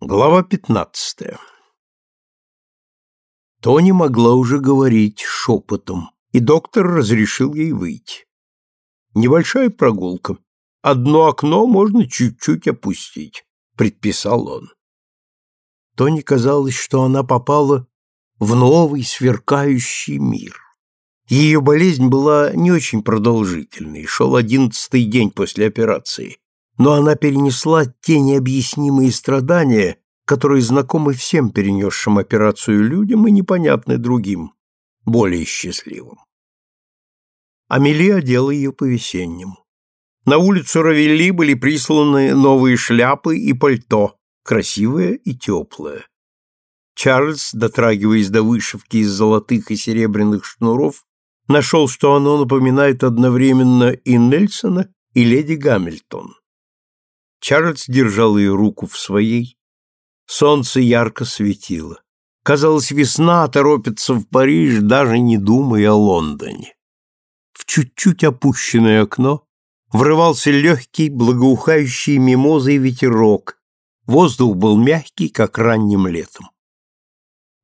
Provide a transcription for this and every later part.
Глава пятнадцатая Тони могла уже говорить шепотом, и доктор разрешил ей выйти. Небольшая прогулка. Одно окно можно чуть-чуть опустить, предписал он. Тони казалось, что она попала в новый сверкающий мир. Ее болезнь была не очень продолжительной, шел одиннадцатый день после операции, но она перенесла те необъяснимые страдания, которые знакомы всем перенесшим операцию людям и непонятны другим, более счастливым. Амели одела ее по-весеннему. На улицу Равелли были присланы новые шляпы и пальто, красивое и теплое. Чарльз, дотрагиваясь до вышивки из золотых и серебряных шнуров, нашел, что оно напоминает одновременно и Нельсона, и леди Гамильтон. Чарльз держал ее руку в своей. Солнце ярко светило. Казалось, весна торопится в Париж, даже не думая о Лондоне. В чуть-чуть опущенное окно врывался легкий, благоухающий мимозой ветерок. Воздух был мягкий, как ранним летом.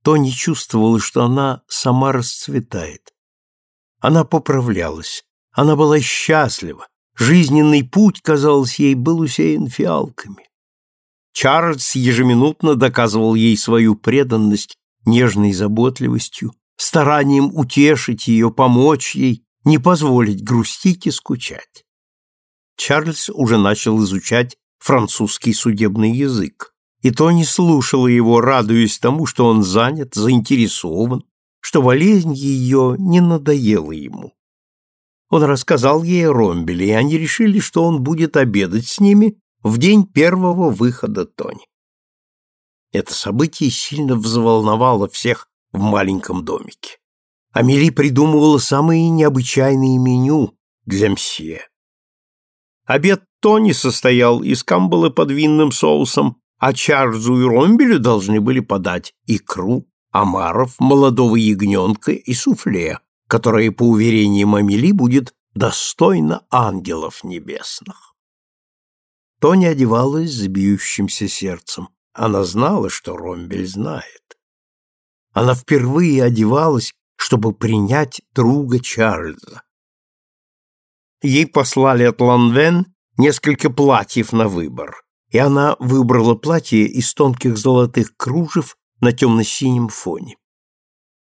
Тони чувствовала, что она сама расцветает. Она поправлялась. Она была счастлива. Жизненный путь, казалось ей, был усеян фиалками. Чарльз ежеминутно доказывал ей свою преданность нежной заботливостью, старанием утешить ее, помочь ей, не позволить грустить и скучать. Чарльз уже начал изучать французский судебный язык, и Тони слушала его, радуясь тому, что он занят, заинтересован, что болезнь ее не надоела ему. Он рассказал ей о Ромбеле, и они решили, что он будет обедать с ними в день первого выхода Тони. Это событие сильно взволновало всех в маленьком домике. Амели придумывала самые необычайные меню для мсье. Обед Тони состоял из камбалы под винным соусом, а Чарльзу и Ромбелю должны были подать икру, омаров, молодого ягненка и суфле, которое, по уверениям Амели, будет достойно ангелов небесных. Тоня одевалась с бьющимся сердцем. Она знала, что Ромбель знает. Она впервые одевалась, чтобы принять друга Чарльза. Ей послали от Ланвен несколько платьев на выбор, и она выбрала платье из тонких золотых кружев на темно-синем фоне.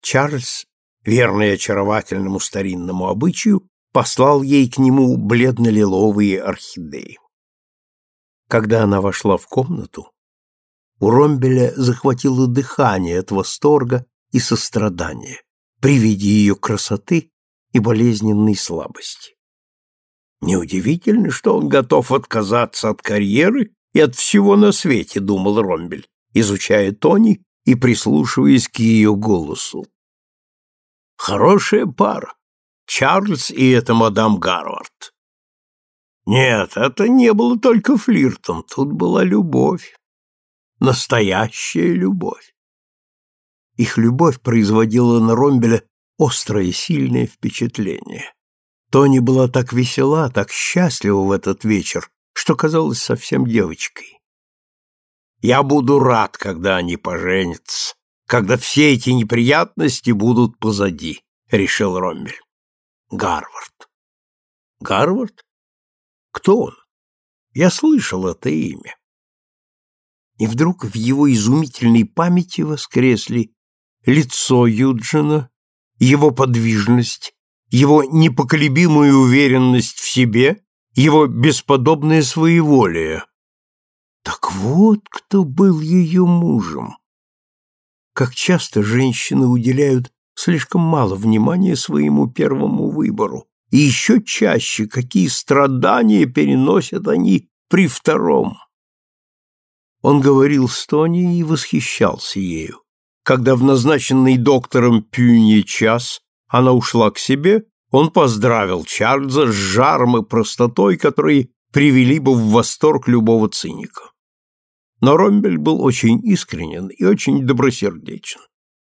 Чарльз верный очаровательному старинному обычаю, послал ей к нему бледно-лиловые орхидеи. Когда она вошла в комнату, у Ромбеля захватило дыхание от восторга и сострадания при виде ее красоты и болезненной слабости. Неудивительно, что он готов отказаться от карьеры и от всего на свете, думал Ромбель, изучая Тони и прислушиваясь к ее голосу. Хорошая пара. Чарльз и эта мадам Гарвард. Нет, это не было только флиртом, тут была любовь. Настоящая любовь. Их любовь производила на Ромбеля острое, сильное впечатление. Тони была так весела, так счастлива в этот вечер, что казалась совсем девочкой. «Я буду рад, когда они поженятся», когда все эти неприятности будут позади, решил Роммель. Гарвард. Гарвард? Кто он? Я слышал это имя. И вдруг в его изумительной памяти воскресли лицо Юджина, его подвижность, его непоколебимую уверенность в себе, его бесподобное своеволие. Так вот кто был ее мужем как часто женщины уделяют слишком мало внимания своему первому выбору, и еще чаще, какие страдания переносят они при втором. Он говорил с Тони и восхищался ею. Когда в назначенный доктором Пюни час она ушла к себе, он поздравил Чарльза с жаром и простотой, которые привели бы в восторг любого циника. Но Ромбель был очень искренен и очень добросердечен.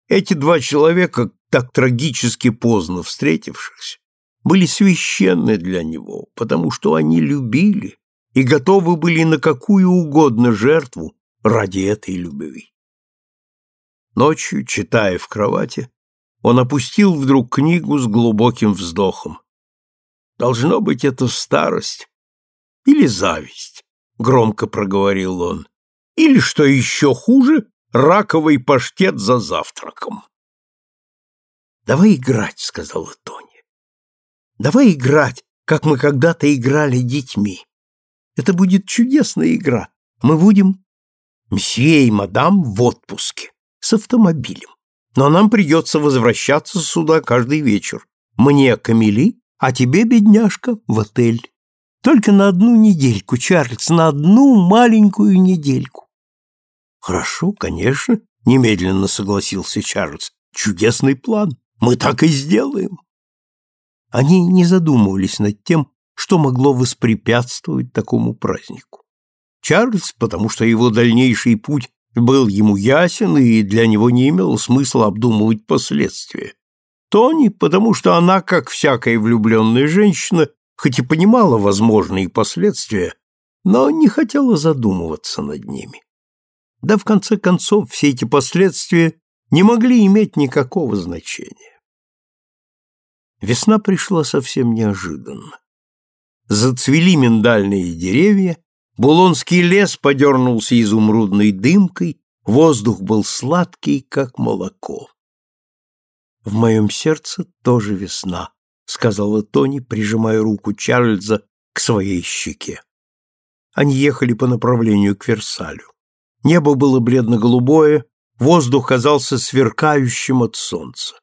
Эти два человека, так трагически поздно встретившихся, были священны для него, потому что они любили и готовы были на какую угодно жертву ради этой любви. Ночью, читая в кровати, он опустил вдруг книгу с глубоким вздохом. Должно быть, это старость или зависть, громко проговорил он. Или, что еще хуже, раковый паштет за завтраком. Давай играть, сказала Тоня. Давай играть, как мы когда-то играли детьми. Это будет чудесная игра. Мы будем мсье и мадам в отпуске с автомобилем. Но нам придется возвращаться сюда каждый вечер. Мне Камили, а тебе, бедняжка, в отель. Только на одну недельку, Чарльз, на одну маленькую недельку. Хорошо, конечно, немедленно согласился Чарльз. Чудесный план. Мы так и сделаем. Они не задумывались над тем, что могло воспрепятствовать такому празднику. Чарльз, потому что его дальнейший путь был ему ясен и для него не имело смысла обдумывать последствия. Тони, потому что она, как всякая влюбленная женщина, хоть и понимала возможные последствия, но не хотела задумываться над ними. Да в конце концов все эти последствия не могли иметь никакого значения. Весна пришла совсем неожиданно. Зацвели миндальные деревья, Булонский лес подернулся изумрудной дымкой, воздух был сладкий, как молоко. «В моем сердце тоже весна», — сказала Тони, прижимая руку Чарльза к своей щеке. Они ехали по направлению к Версалю. Небо было бледно-голубое, воздух казался сверкающим от солнца.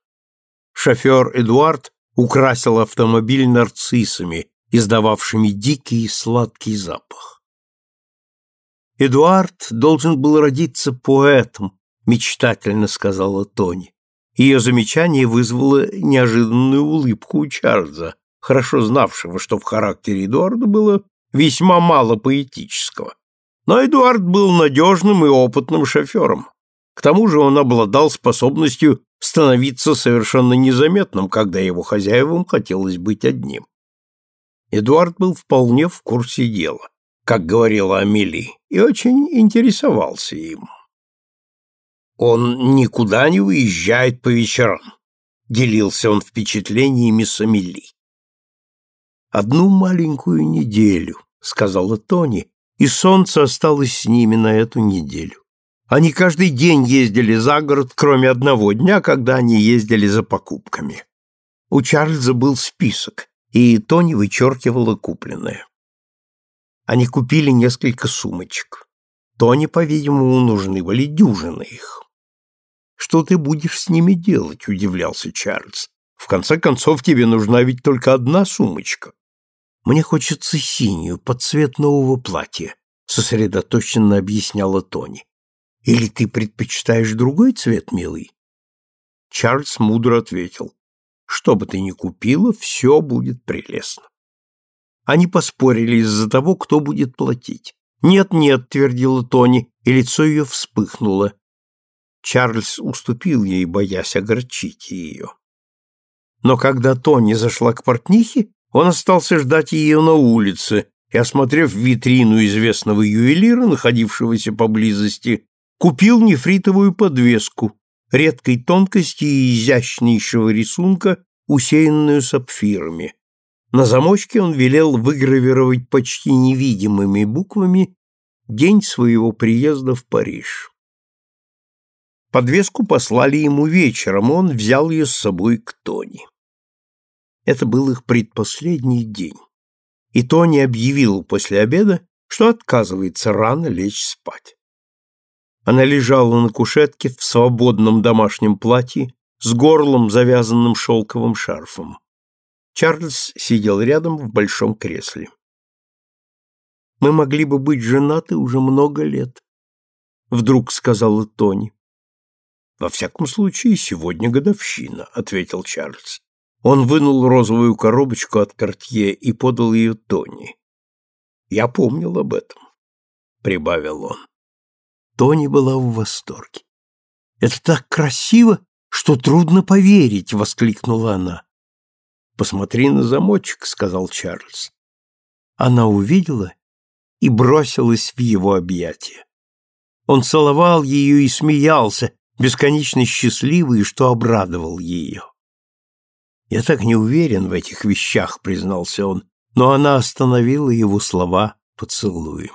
Шофер Эдуард украсил автомобиль нарциссами, издававшими дикий и сладкий запах. Эдуард должен был родиться поэтом, мечтательно сказала Тони. Ее замечание вызвало неожиданную улыбку у Чарльза, хорошо знавшего, что в характере Эдуарда было весьма мало поэтического. Но Эдуард был надежным и опытным шофером. К тому же он обладал способностью становиться совершенно незаметным, когда его хозяевам хотелось быть одним. Эдуард был вполне в курсе дела как говорила Амели, и очень интересовался им. Он никуда не уезжает по вечерам, делился он впечатлениями с Амели. Одну маленькую неделю, сказала Тони, и солнце осталось с ними на эту неделю. Они каждый день ездили за город, кроме одного дня, когда они ездили за покупками. У Чарльза был список, и Тони вычеркивала купленное. Они купили несколько сумочек. Тони, по-видимому, нужны были дюжины их. «Что ты будешь с ними делать?» — удивлялся Чарльз. «В конце концов, тебе нужна ведь только одна сумочка». «Мне хочется синюю, под цвет нового платья», — сосредоточенно объясняла Тони. «Или ты предпочитаешь другой цвет, милый?» Чарльз мудро ответил. «Что бы ты ни купила, все будет прелестно». Они поспорили из-за того, кто будет платить. «Нет-нет», — твердила Тони, и лицо ее вспыхнуло. Чарльз уступил ей, боясь огорчить ее. Но когда Тони зашла к портнихе, он остался ждать ее на улице и, осмотрев витрину известного ювелира, находившегося поблизости, купил нефритовую подвеску редкой тонкости и изящнейшего рисунка, усеянную сапфирами. На замочке он велел выгравировать почти невидимыми буквами день своего приезда в Париж. Подвеску послали ему вечером, он взял ее с собой к Тони. Это был их предпоследний день, и Тони объявил после обеда, что отказывается рано лечь спать. Она лежала на кушетке в свободном домашнем платье с горлом, завязанным шелковым шарфом. Чарльз сидел рядом в большом кресле. «Мы могли бы быть женаты уже много лет», — вдруг сказала Тони. «Во всяком случае, сегодня годовщина», — ответил Чарльз. Он вынул розовую коробочку от Кортье и подал ее Тони. «Я помнил об этом», — прибавил он. Тони была в восторге. «Это так красиво, что трудно поверить!» — воскликнула она. «Посмотри на замочек», — сказал Чарльз. Она увидела и бросилась в его объятия. Он целовал ее и смеялся, бесконечно счастливый, что обрадовал ее. «Я так не уверен в этих вещах», — признался он, но она остановила его слова поцелуем.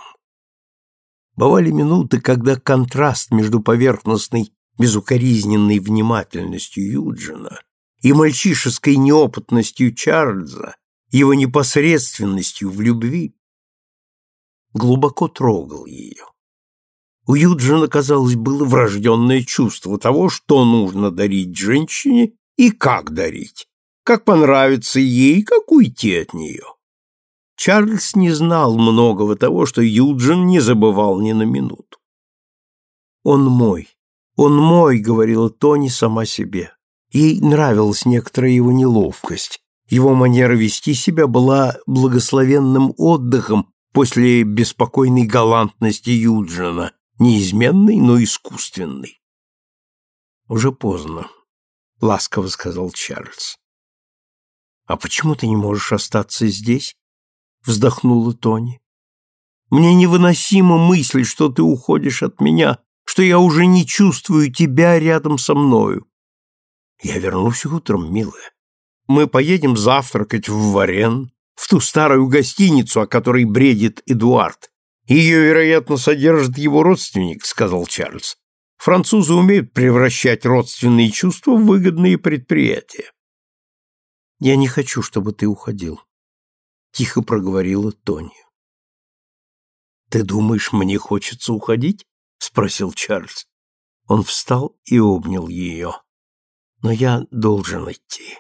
Бывали минуты, когда контраст между поверхностной безукоризненной внимательностью Юджина и мальчишеской неопытностью Чарльза, его непосредственностью в любви, глубоко трогал ее. У Юджина, казалось, было врожденное чувство того, что нужно дарить женщине и как дарить, как понравится ей, как уйти от нее. Чарльз не знал многого того, что Юджин не забывал ни на минуту. «Он мой, он мой», — говорила Тони сама себе. Ей нравилась некоторая его неловкость. Его манера вести себя была благословенным отдыхом после беспокойной галантности Юджина, неизменной, но искусственной. «Уже поздно», — ласково сказал Чарльз. «А почему ты не можешь остаться здесь?» — вздохнула Тони. «Мне невыносима мысль, что ты уходишь от меня, что я уже не чувствую тебя рядом со мною. Я вернусь утром, милая. Мы поедем завтракать в Варен, в ту старую гостиницу, о которой бредит Эдуард. Ее, вероятно, содержит его родственник, сказал Чарльз. Французы умеют превращать родственные чувства в выгодные предприятия. Я не хочу, чтобы ты уходил, тихо проговорила Тони. Ты думаешь, мне хочется уходить? спросил Чарльз. Он встал и обнял ее. Но я должен идти.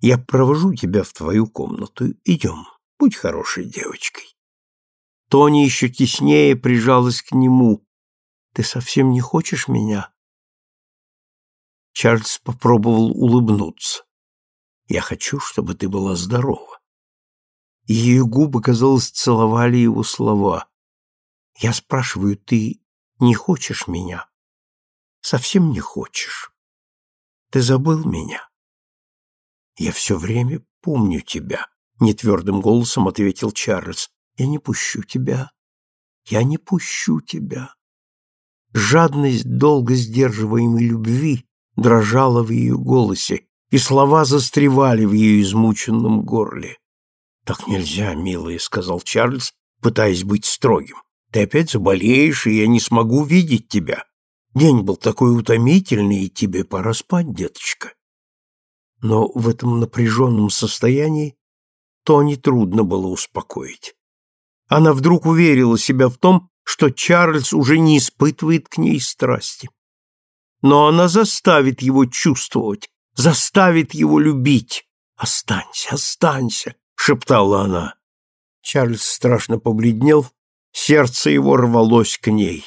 Я провожу тебя в твою комнату. Идем, будь хорошей девочкой. Тони еще теснее прижалась к нему. Ты совсем не хочешь меня? Чарльз попробовал улыбнуться. Я хочу, чтобы ты была здорова. Ее губы, казалось, целовали его слова. Я спрашиваю, ты не хочешь меня? Совсем не хочешь. Ты забыл меня? Я все время помню тебя, нетвердым голосом ответил Чарльз. Я не пущу тебя. Я не пущу тебя. Жадность долго сдерживаемой любви дрожала в ее голосе, и слова застревали в ее измученном горле. «Так нельзя, милая», — сказал Чарльз, пытаясь быть строгим. «Ты опять заболеешь, и я не смогу видеть тебя. День был такой утомительный, и тебе пора спать, деточка». Но в этом напряженном состоянии Тони трудно было успокоить. Она вдруг уверила себя в том, что Чарльз уже не испытывает к ней страсти. Но она заставит его чувствовать, заставит его любить. «Останься, останься!» — шептала она. Чарльз страшно побледнел, сердце его рвалось к ней.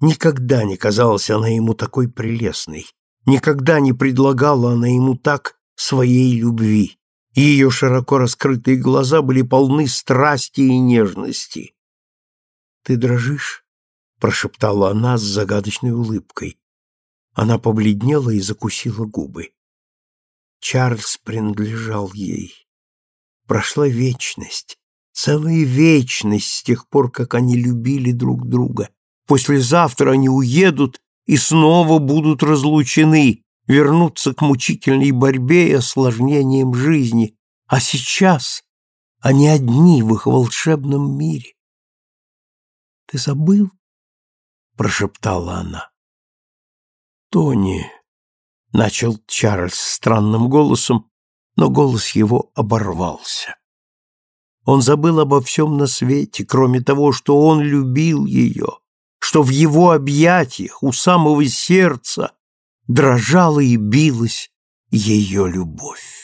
Никогда не казалась она ему такой прелестной, никогда не предлагала она ему так своей любви ее широко раскрытые глаза были полны страсти и нежности. «Ты дрожишь?» — прошептала она с загадочной улыбкой. Она побледнела и закусила губы. Чарльз принадлежал ей. Прошла вечность, целая вечность с тех пор, как они любили друг друга. Послезавтра они уедут и снова будут разлучены, вернуться к мучительной борьбе и осложнениям жизни, а сейчас они одни в их волшебном мире. «Ты забыл?» — прошептала она. «Тони», — начал Чарльз странным голосом, но голос его оборвался. Он забыл обо всем на свете, кроме того, что он любил ее, что в его объятиях у самого сердца дрожала и билась ее любовь.